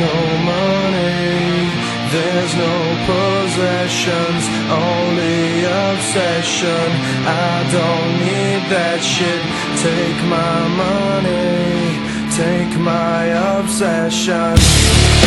no money, there's no possessions, only obsession. I don't need that shit. Take my money, take my obsession.